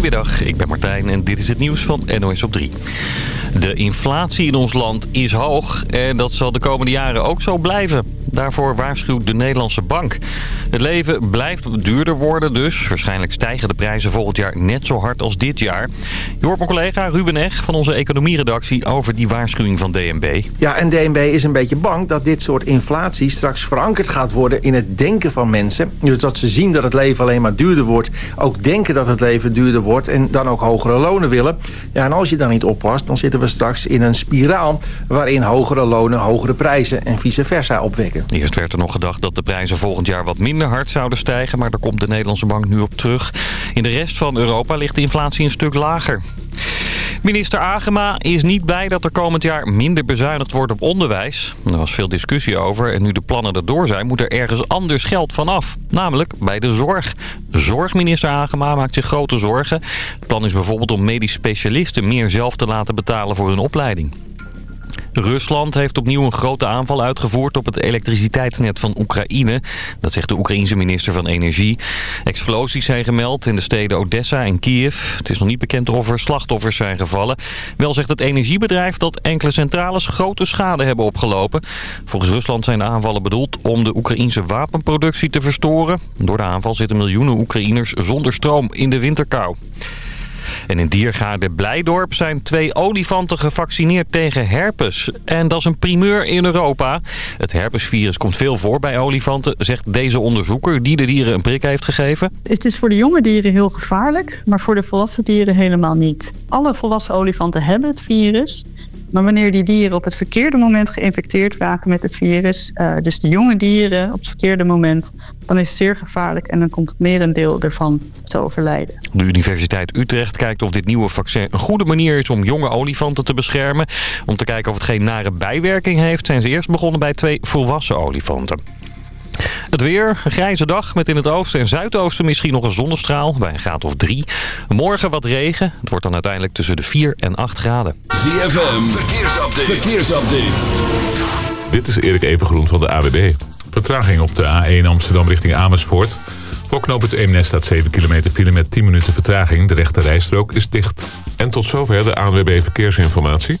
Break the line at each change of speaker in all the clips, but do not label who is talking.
Goedemiddag, ik ben Martijn en dit is het nieuws van NOS op 3. De inflatie in ons land is hoog en dat zal de komende jaren ook zo blijven. Daarvoor waarschuwt de Nederlandse bank. Het leven blijft duurder worden dus. Waarschijnlijk stijgen de prijzen volgend jaar net zo hard als dit jaar. Je hoort mijn collega Ruben Eg van onze economieredactie over die waarschuwing van DNB.
Ja, en DNB is een beetje bang dat dit soort inflatie straks verankerd gaat worden in het denken van mensen. Dus dat ze zien dat het leven alleen maar duurder wordt. Ook denken dat het leven duurder wordt en dan ook hogere lonen willen. Ja, en als je dan niet oppast, dan zitten we straks in een spiraal... waarin hogere lonen hogere prijzen en vice versa opwekken.
Eerst werd er nog gedacht dat de prijzen volgend jaar wat minder hard zouden stijgen... maar daar komt de Nederlandse bank nu op terug. In de rest van Europa ligt de inflatie een stuk lager. Minister Agema is niet blij dat er komend jaar minder bezuinigd wordt op onderwijs. Er was veel discussie over en nu de plannen erdoor zijn... moet er ergens anders geld vanaf. Namelijk bij de zorg. Zorgminister Agema maakt zich grote zorgen. Het plan is bijvoorbeeld om medisch specialisten meer zelf te laten betalen voor hun opleiding. Rusland heeft opnieuw een grote aanval uitgevoerd op het elektriciteitsnet van Oekraïne. Dat zegt de Oekraïense minister van Energie. Explosies zijn gemeld in de steden Odessa en Kiev. Het is nog niet bekend of er slachtoffers zijn gevallen. Wel zegt het energiebedrijf dat enkele centrales grote schade hebben opgelopen. Volgens Rusland zijn de aanvallen bedoeld om de Oekraïense wapenproductie te verstoren. Door de aanval zitten miljoenen Oekraïners zonder stroom in de winterkou. En in Diergaarde Blijdorp zijn twee olifanten gevaccineerd tegen herpes. En dat is een primeur in Europa. Het herpesvirus komt veel voor bij olifanten, zegt deze onderzoeker die de dieren een prik heeft gegeven.
Het is voor de jonge dieren heel gevaarlijk, maar voor de volwassen dieren helemaal niet. Alle volwassen olifanten hebben het virus. Maar wanneer die dieren op het verkeerde moment geïnfecteerd raken met het virus, uh, dus de jonge dieren op het verkeerde moment, dan is het zeer gevaarlijk en dan komt het merendeel ervan te overlijden.
De Universiteit Utrecht kijkt of dit nieuwe vaccin een goede manier is om jonge olifanten te beschermen. Om te kijken of het geen nare bijwerking heeft, zijn ze eerst begonnen bij twee volwassen olifanten. Het weer, een grijze dag met in het oosten en zuidoosten misschien nog een zonnestraal bij een graad of drie. Morgen wat regen, het wordt dan uiteindelijk tussen de 4 en 8 graden.
ZFM, verkeersupdate. verkeersupdate.
Dit is Erik Evengroen van de AWB. Vertraging op de A1 Amsterdam richting Amersfoort. Voor knoop het Eemnes staat 7 kilometer file met 10 minuten vertraging. De rechte rijstrook is dicht. En tot zover de ANWB Verkeersinformatie.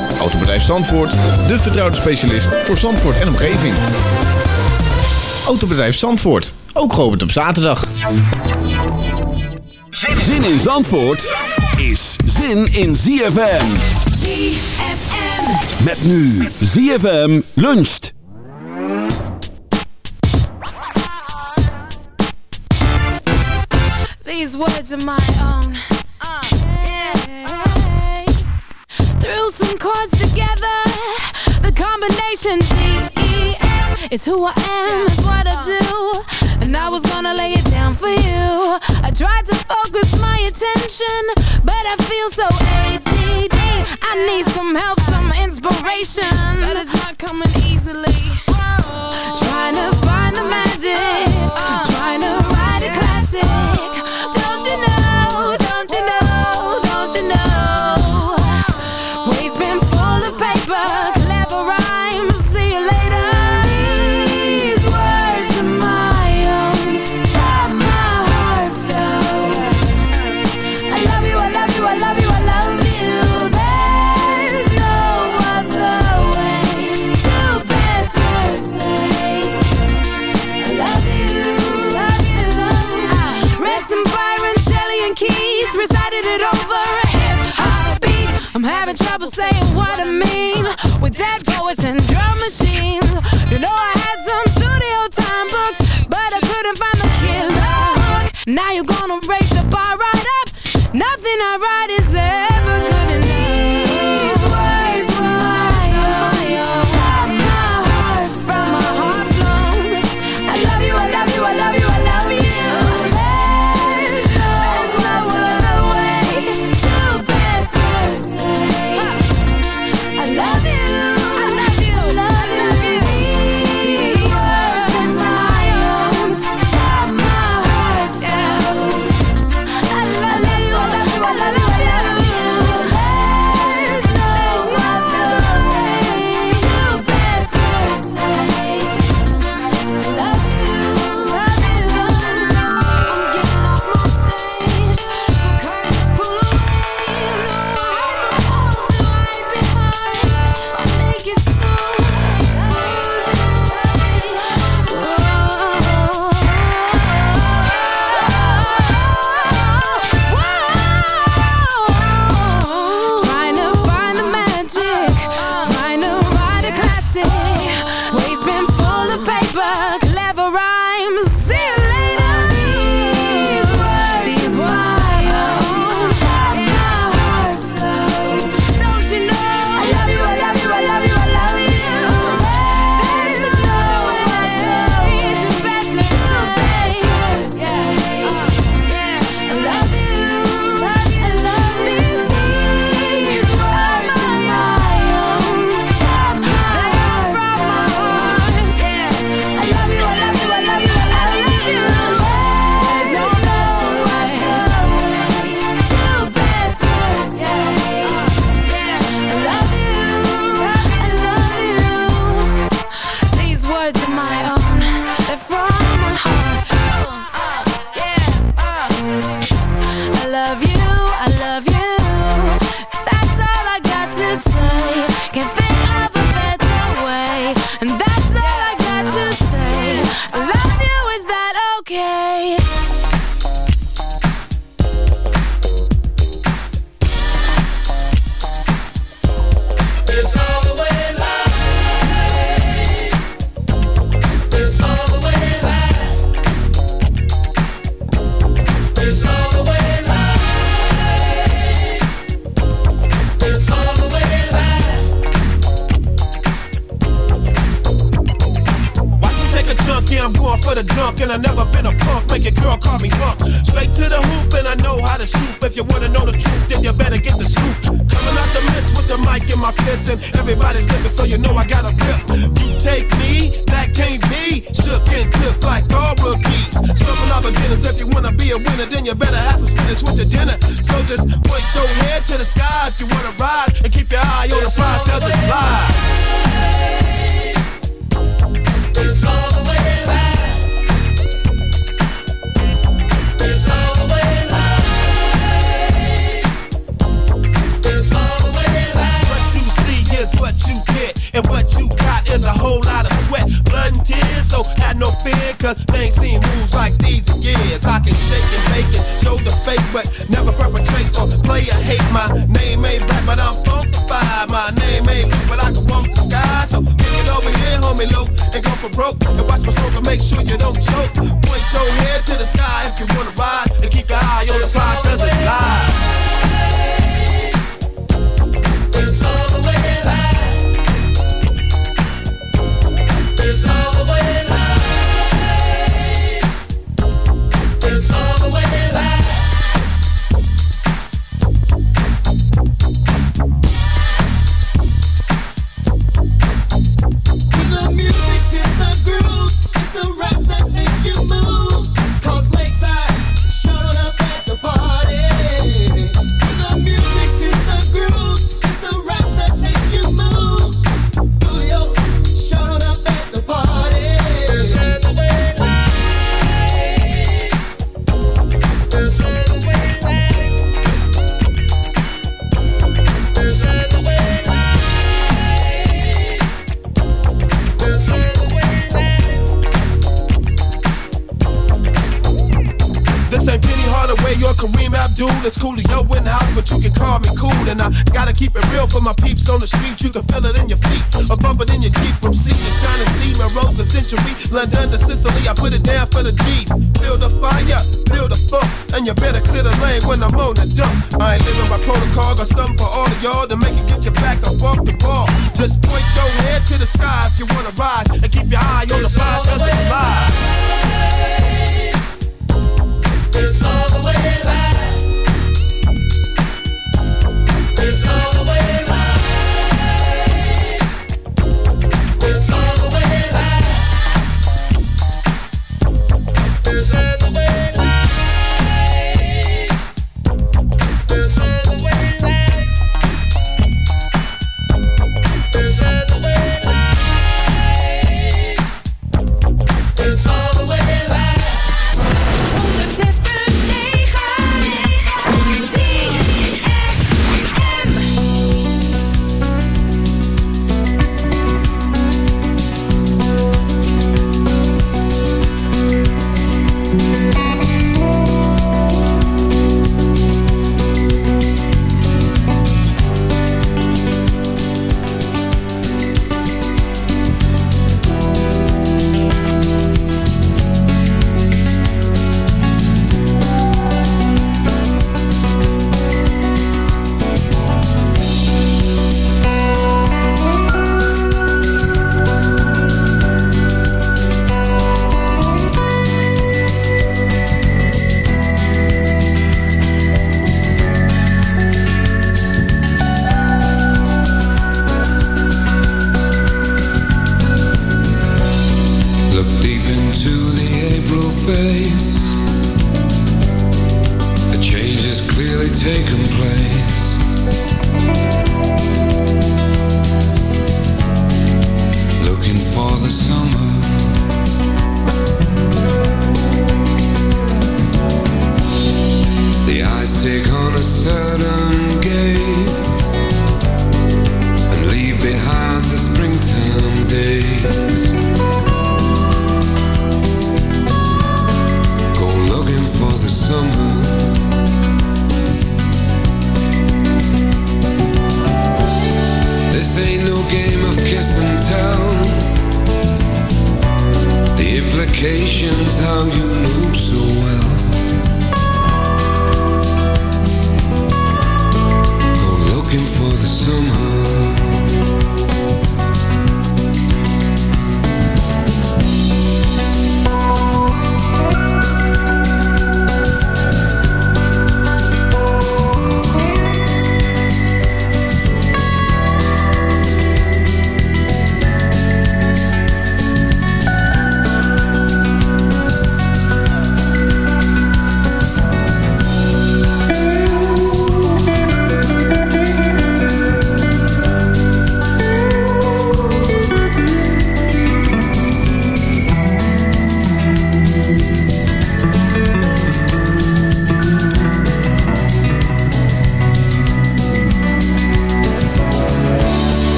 Autobedrijf Zandvoort, de vertrouwde specialist voor Zandvoort en omgeving. Autobedrijf Zandvoort, ook geopend op zaterdag.
Zin in Zandvoort is zin in ZFM.
ZFM.
Met nu ZFM luncht.
These words are my own. Some chords together. The combination D E F is who I am, is what I do. And I was gonna lay it down for you. I tried to focus my attention, but I feel so ADD. I need some help, some inspiration, That is not coming easily. Trying to find the magic, trying to write a classic. saying what I mean. With dead poets and drum machines. You know I had some studio time books But I couldn't find the killer hook. Now you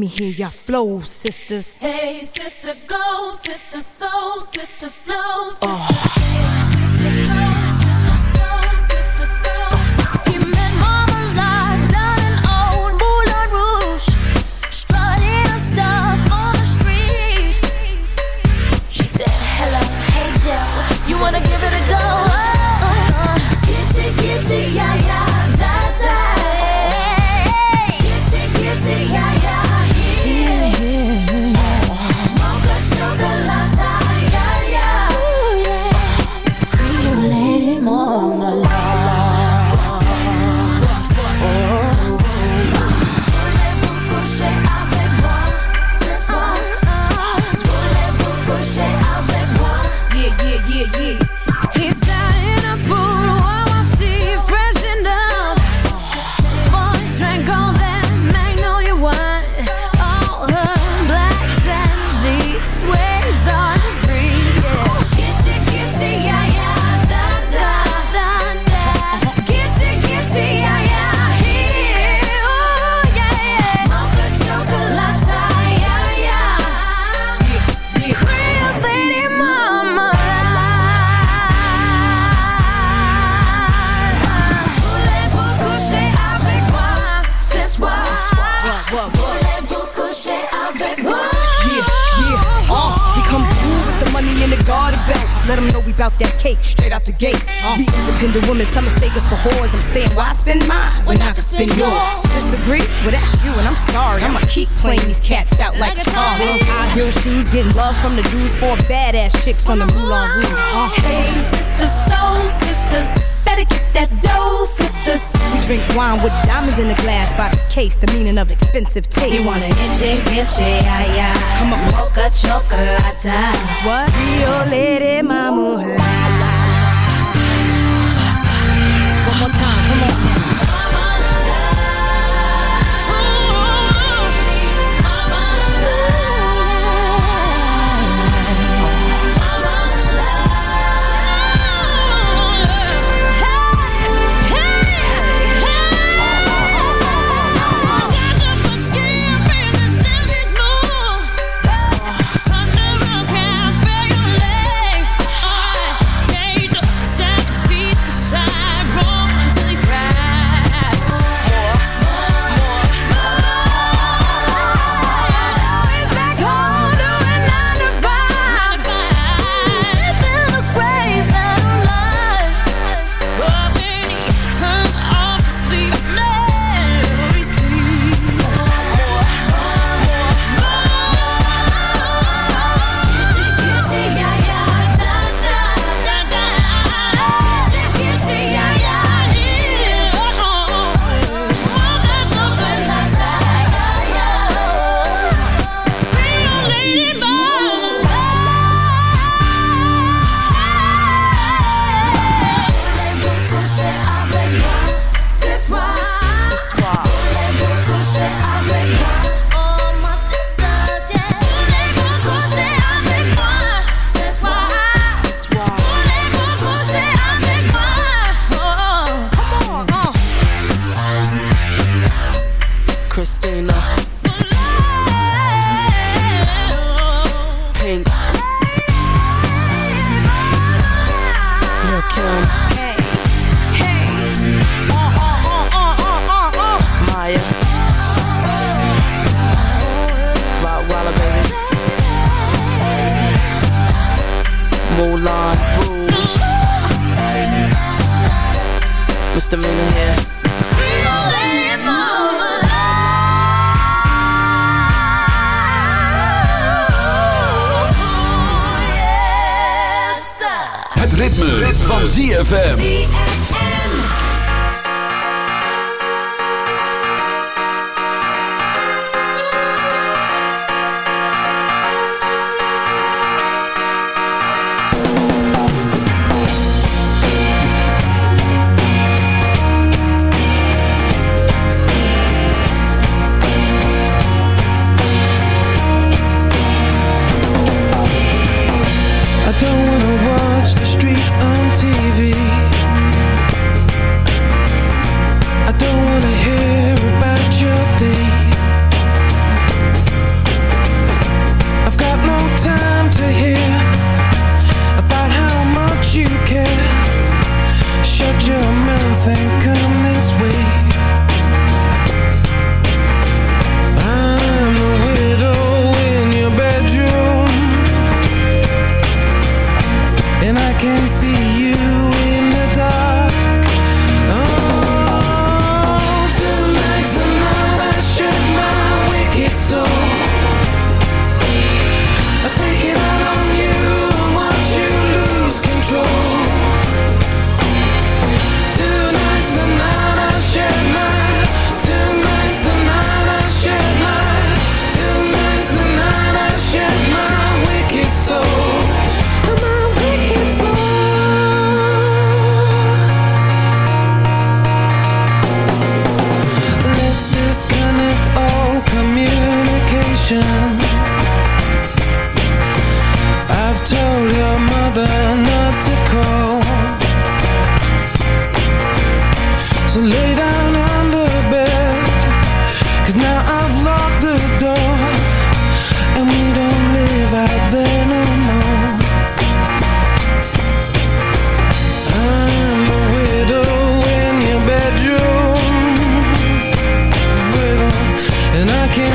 Let me hear your flow, sisters.
Hey.
from the Moulin Rouge. Huh?
Hey, sisters, soul sisters, better get that dough, sisters.
We drink wine with diamonds in the glass by the case, the meaning of expensive taste.
You want an
inch, inch, Yeah.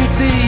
see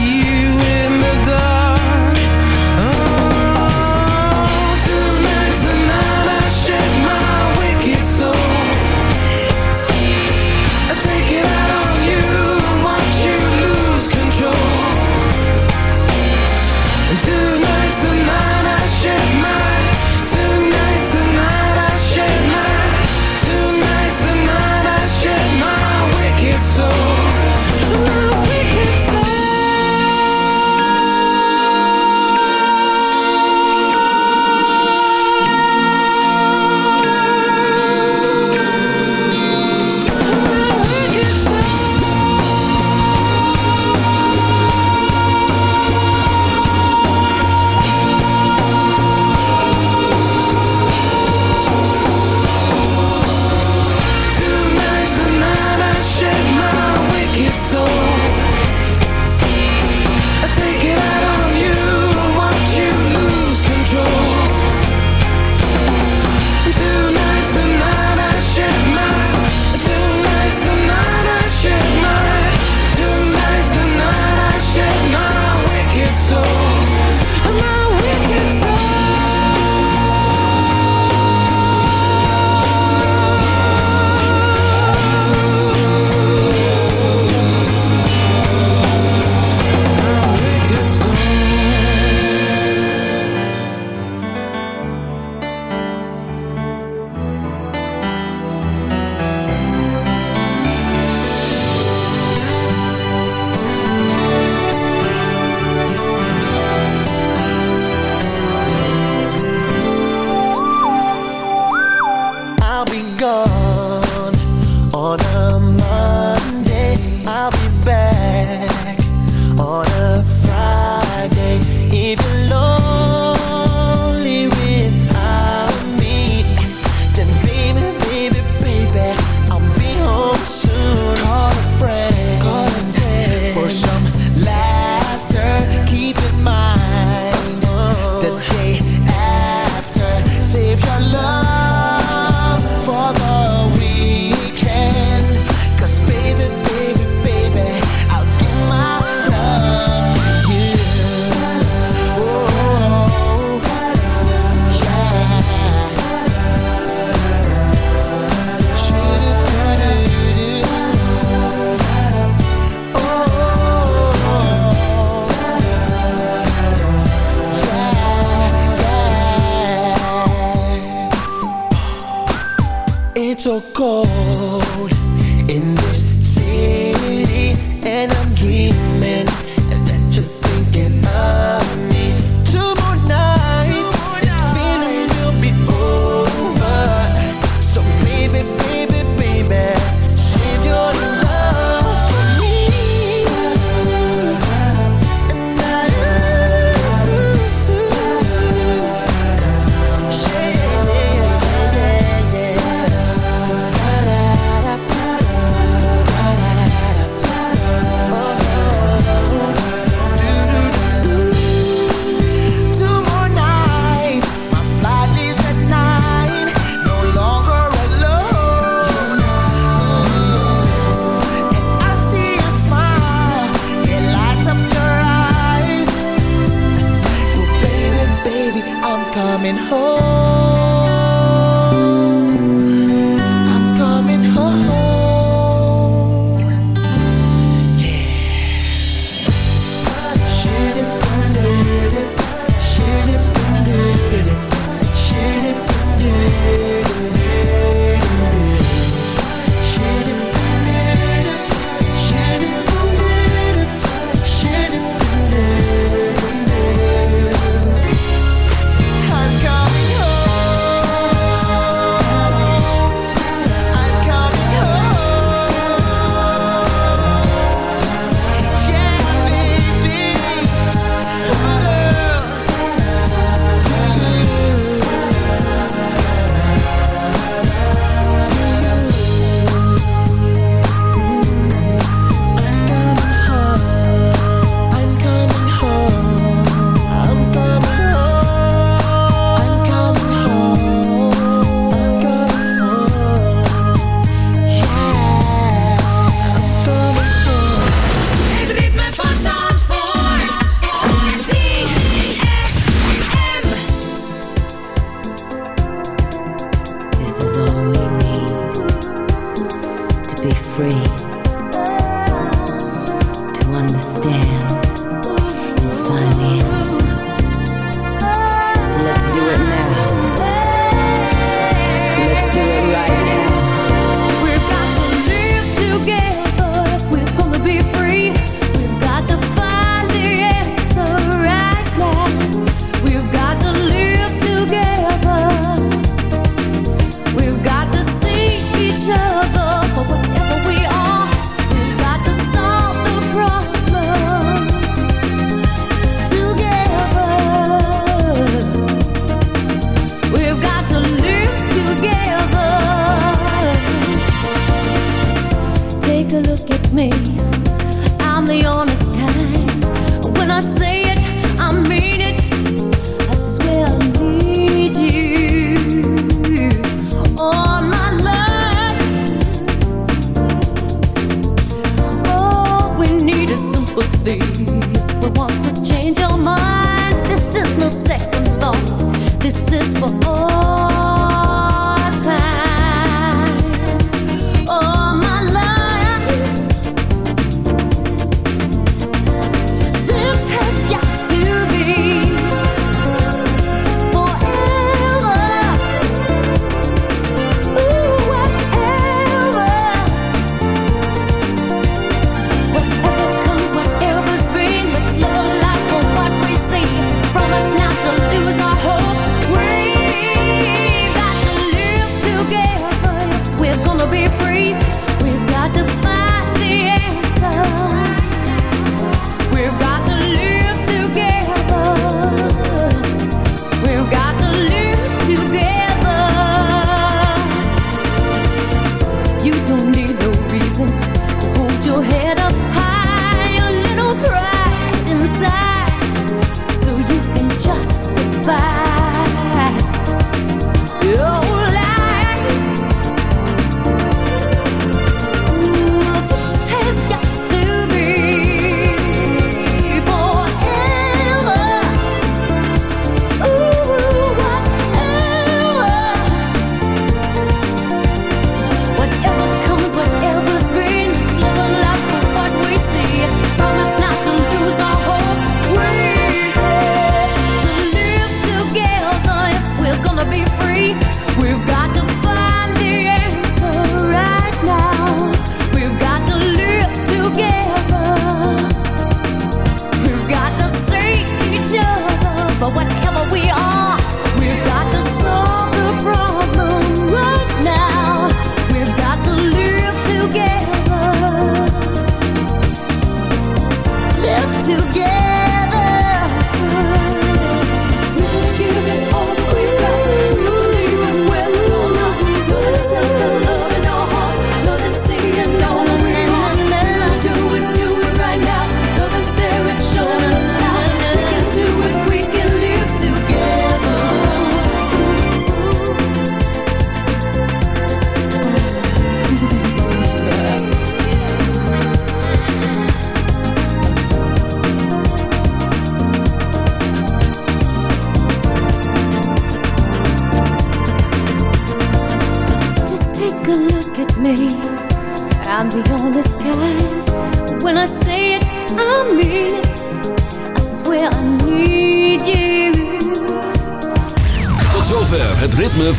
And home